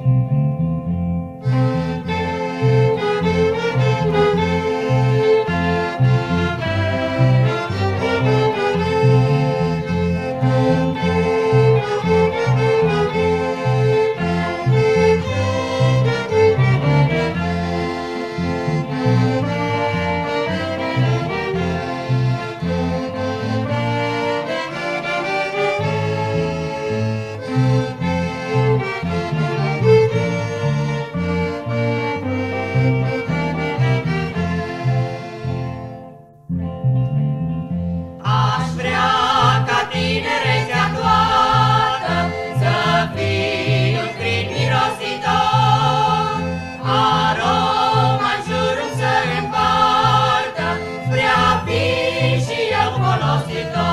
Thank lost it.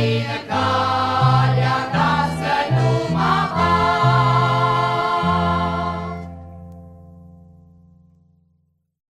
be a God.